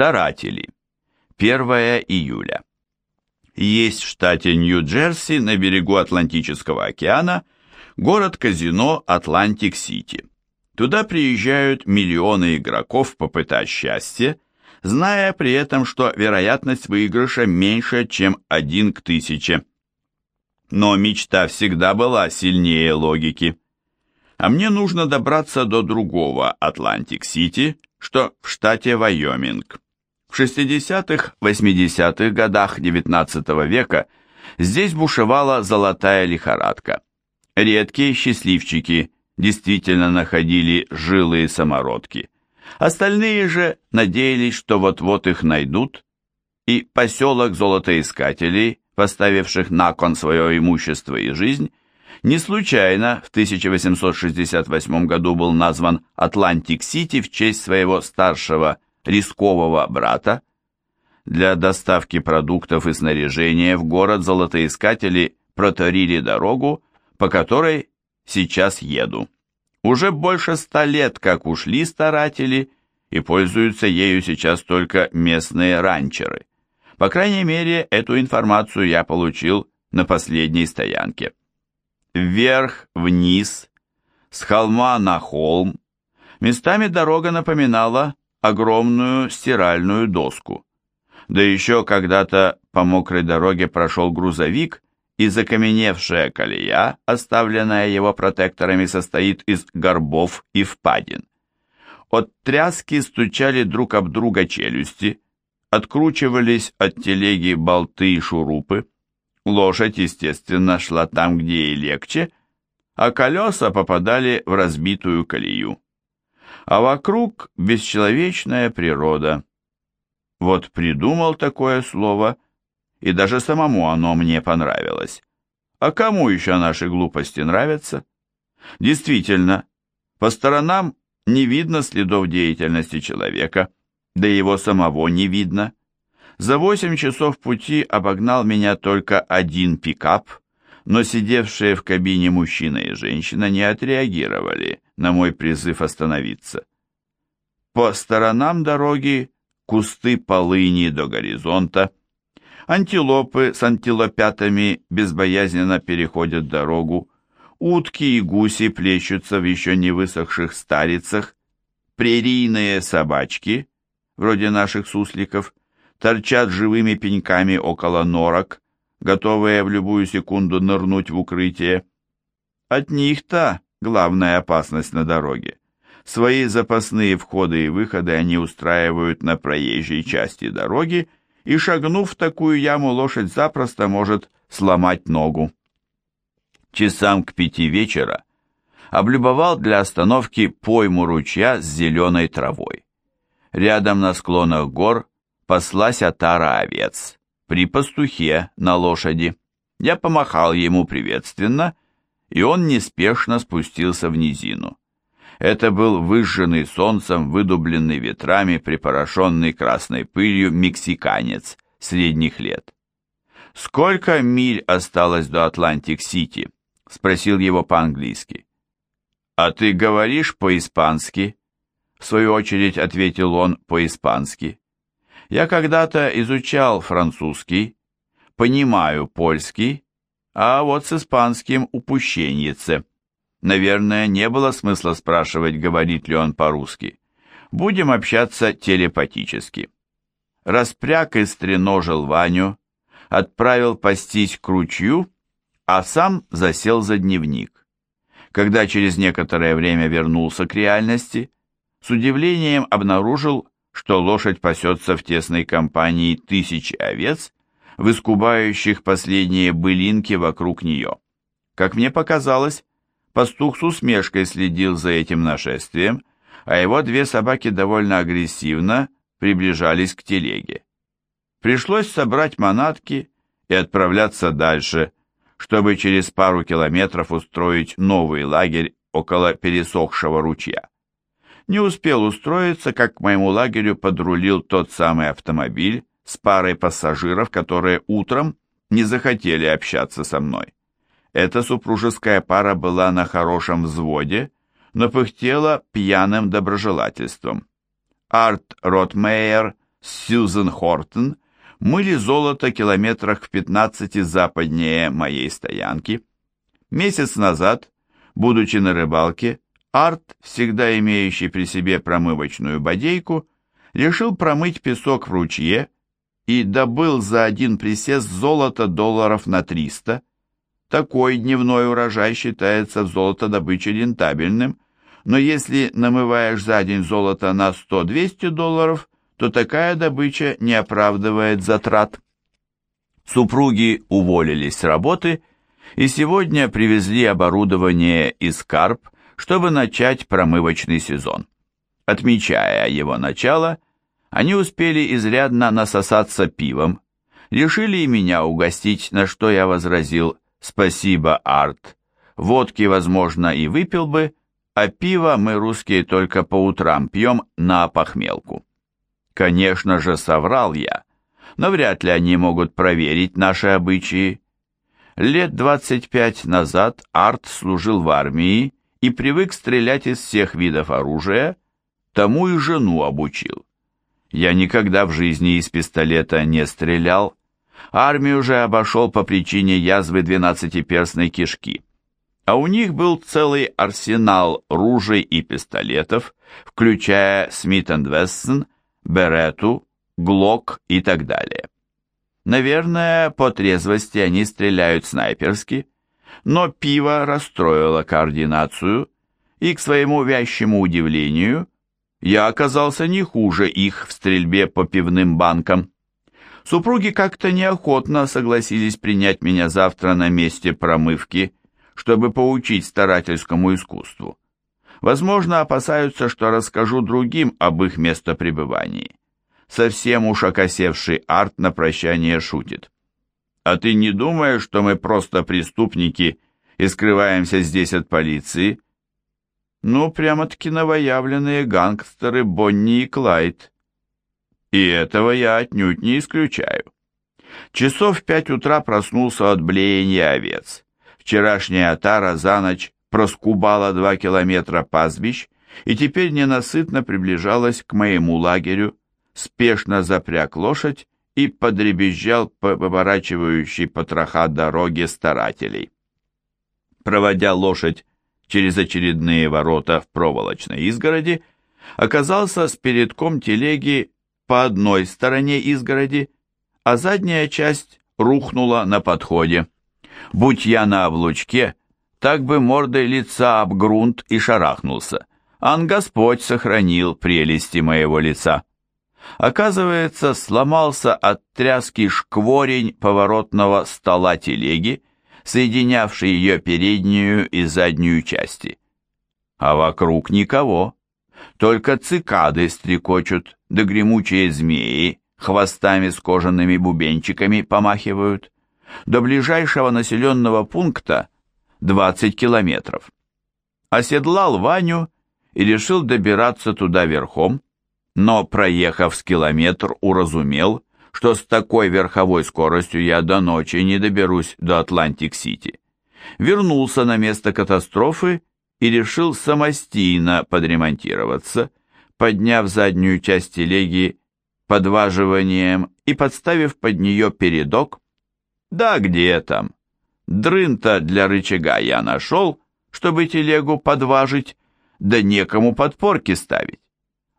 Старатели. 1 июля. Есть в штате Нью-Джерси на берегу Атлантического океана город-казино Атлантик-Сити. Туда приезжают миллионы игроков попытать счастье, зная при этом, что вероятность выигрыша меньше, чем один к тысяче. Но мечта всегда была сильнее логики. А мне нужно добраться до другого Атлантик-Сити, что в штате Вайоминг. В 60-80-х годах XIX века здесь бушевала золотая лихорадка. Редкие счастливчики действительно находили жилые самородки. Остальные же надеялись, что вот-вот их найдут, и поселок золотоискателей, поставивших на кон свое имущество и жизнь, не случайно в 1868 году был назван Атлантик-Сити в честь своего старшего рискового брата. Для доставки продуктов и снаряжения в город золотоискатели проторили дорогу, по которой сейчас еду. Уже больше ста лет, как ушли старатели, и пользуются ею сейчас только местные ранчеры. По крайней мере, эту информацию я получил на последней стоянке. Вверх, вниз, с холма на холм, местами дорога напоминала огромную стиральную доску. Да еще когда-то по мокрой дороге прошел грузовик, и закаменевшая колея, оставленная его протекторами, состоит из горбов и впадин. От тряски стучали друг об друга челюсти, откручивались от телеги болты и шурупы. Лошадь, естественно, шла там, где и легче, а колеса попадали в разбитую колею. А вокруг бесчеловечная природа. Вот придумал такое слово – и даже самому оно мне понравилось. А кому еще наши глупости нравятся? Действительно, по сторонам не видно следов деятельности человека, да его самого не видно. За восемь часов пути обогнал меня только один пикап, но сидевшие в кабине мужчина и женщина не отреагировали на мой призыв остановиться. По сторонам дороги кусты полыни до горизонта, Антилопы с антилопятами безбоязненно переходят дорогу, утки и гуси плещутся в еще не высохших старицах, прерийные собачки, вроде наших сусликов, торчат живыми пеньками около норок, готовые в любую секунду нырнуть в укрытие. От них-то главная опасность на дороге. Свои запасные входы и выходы они устраивают на проезжей части дороги, и, шагнув в такую яму, лошадь запросто может сломать ногу. Часам к пяти вечера облюбовал для остановки пойму ручья с зеленой травой. Рядом на склонах гор паслась отара овец, при пастухе на лошади. Я помахал ему приветственно, и он неспешно спустился в низину. Это был выжженный солнцем, выдубленный ветрами, припорошенный красной пылью мексиканец средних лет. «Сколько миль осталось до Атлантик-Сити?» — спросил его по-английски. «А ты говоришь по-испански?» В свою очередь ответил он по-испански. «Я когда-то изучал французский, понимаю польский, а вот с испанским упущеннице». Наверное, не было смысла спрашивать, говорит ли он по-русски. Будем общаться телепатически. Распряг и стреножил Ваню, отправил пастись к ручью, а сам засел за дневник. Когда через некоторое время вернулся к реальности, с удивлением обнаружил, что лошадь пасется в тесной компании тысячи овец, выскубающих последние былинки вокруг нее. Как мне показалось, Пастух с усмешкой следил за этим нашествием, а его две собаки довольно агрессивно приближались к телеге. Пришлось собрать манатки и отправляться дальше, чтобы через пару километров устроить новый лагерь около пересохшего ручья. Не успел устроиться, как к моему лагерю подрулил тот самый автомобиль с парой пассажиров, которые утром не захотели общаться со мной. Эта супружеская пара была на хорошем взводе, но пыхтела пьяным доброжелательством. Арт Ротмейер с Сьюзен Хортон мыли золото километрах в 15 западнее моей стоянки. Месяц назад, будучи на рыбалке, Арт, всегда имеющий при себе промывочную бодейку, решил промыть песок в ручье и добыл за один присест золото долларов на 300. Такой дневной урожай считается в золотодобыче рентабельным, но если намываешь за день золото на 100-200 долларов, то такая добыча не оправдывает затрат. Супруги уволились с работы и сегодня привезли оборудование из Карп, чтобы начать промывочный сезон. Отмечая его начало, они успели изрядно насосаться пивом, решили и меня угостить, на что я возразил «Спасибо, Арт, водки, возможно, и выпил бы, а пиво мы, русские, только по утрам пьем на похмелку». Конечно же, соврал я, но вряд ли они могут проверить наши обычаи. Лет 25 назад Арт служил в армии и привык стрелять из всех видов оружия, тому и жену обучил. Я никогда в жизни из пистолета не стрелял, армию же обошел по причине язвы двенадцатиперстной кишки. А у них был целый арсенал ружей и пистолетов, включая Смит энд Вессон, Берету, Глок и так далее. Наверное, по трезвости они стреляют снайперски, но пиво расстроило координацию, и, к своему вящему удивлению, я оказался не хуже их в стрельбе по пивным банкам. Супруги как-то неохотно согласились принять меня завтра на месте промывки, чтобы поучить старательскому искусству. Возможно, опасаются, что расскажу другим об их местопребывании. Совсем уж окосевший арт на прощание шутит. А ты не думаешь, что мы просто преступники и скрываемся здесь от полиции? Ну, прямо-таки новоявленные гангстеры Бонни и Клайд. И этого я отнюдь не исключаю. Часов в пять утра проснулся от блеяния овец. Вчерашняя отара за ночь проскубала два километра пастбищ и теперь ненасытно приближалась к моему лагерю, спешно запряг лошадь и подребезжал по поворачивающей потроха дороге старателей. Проводя лошадь через очередные ворота в проволочной изгороди, оказался с передком телеги по одной стороне изгороди, а задняя часть рухнула на подходе. Будь я на облучке, так бы мордой лица об грунт и шарахнулся. Ан Господь сохранил прелести моего лица. Оказывается, сломался от тряски шкворень поворотного стола телеги, соединявший ее переднюю и заднюю части. А вокруг никого. Только цикады стрекочут, да гремучие змеи хвостами с кожаными бубенчиками помахивают. До ближайшего населенного пункта 20 километров. Оседлал Ваню и решил добираться туда верхом, но, проехав с километр, уразумел, что с такой верховой скоростью я до ночи не доберусь до Атлантик-Сити. Вернулся на место катастрофы и решил самостийно подремонтироваться, подняв заднюю часть телеги подваживанием и подставив под нее передок. Да где там? Дрын-то для рычага я нашел, чтобы телегу подважить, да некому подпорки ставить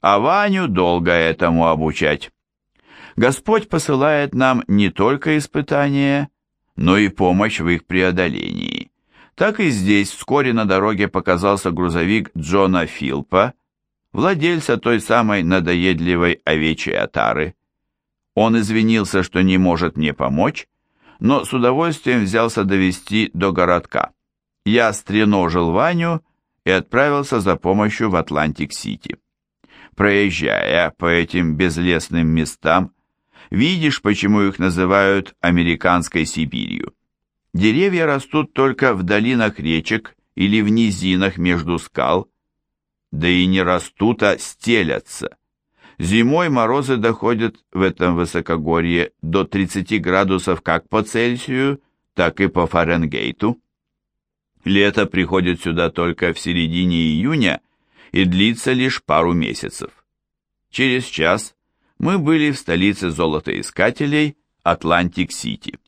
а Ваню долго этому обучать. Господь посылает нам не только испытания, но и помощь в их преодолении. Так и здесь вскоре на дороге показался грузовик Джона Филпа, владельца той самой надоедливой овечьей отары. Он извинился, что не может мне помочь, но с удовольствием взялся довести до городка. Я стреножил Ваню и отправился за помощью в Атлантик-Сити. Проезжая по этим безлесным местам, видишь, почему их называют американской Сибирью. Деревья растут только в долинах речек или в низинах между скал, да и не растут, а стелятся. Зимой морозы доходят в этом высокогорье до 30 градусов как по Цельсию, так и по Фаренгейту. Лето приходит сюда только в середине июня и длится лишь пару месяцев. Через час мы были в столице золотоискателей Атлантик-Сити.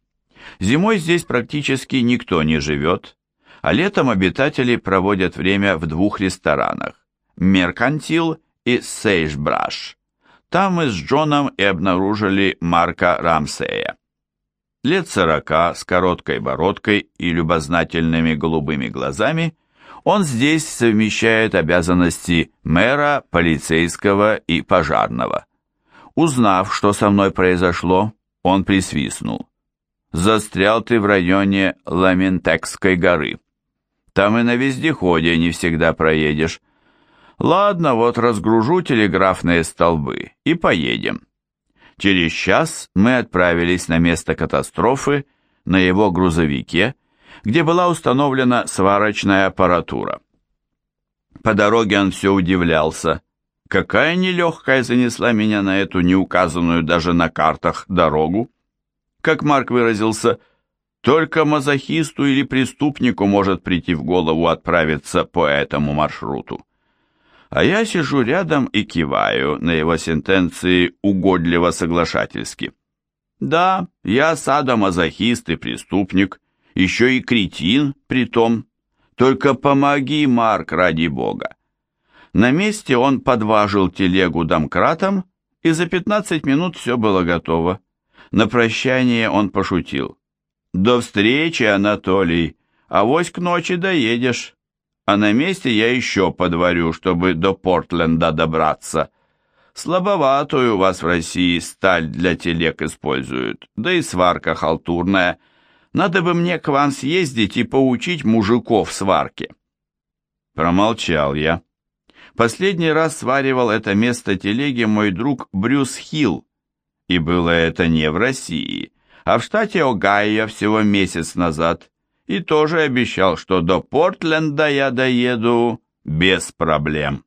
Зимой здесь практически никто не живет, а летом обитатели проводят время в двух ресторанах – Меркантил и Сейджбраш. Там мы с Джоном и обнаружили Марка Рамсея. Лет сорока, с короткой бородкой и любознательными голубыми глазами, он здесь совмещает обязанности мэра, полицейского и пожарного. Узнав, что со мной произошло, он присвистнул. «Застрял ты в районе Ламентекской горы. Там и на вездеходе не всегда проедешь. Ладно, вот разгружу телеграфные столбы и поедем». Через час мы отправились на место катастрофы на его грузовике, где была установлена сварочная аппаратура. По дороге он все удивлялся, какая нелегкая занесла меня на эту неуказанную даже на картах дорогу. Как Марк выразился, только мазохисту или преступнику может прийти в голову отправиться по этому маршруту. А я сижу рядом и киваю на его сентенции угодливо-соглашательски. Да, я садомазохист и преступник, еще и кретин при том. Только помоги, Марк, ради бога. На месте он подважил телегу домкратом, и за 15 минут все было готово. На прощание он пошутил. «До встречи, Анатолий, авось к ночи доедешь, а на месте я еще подварю, чтобы до Портленда добраться. Слабоватую у вас в России сталь для телег используют, да и сварка халтурная. Надо бы мне к вам съездить и поучить мужиков сварке». Промолчал я. Последний раз сваривал это место телеги мой друг Брюс Хилл, и было это не в России, а в штате Огайо всего месяц назад, и тоже обещал, что до Портленда я доеду без проблем.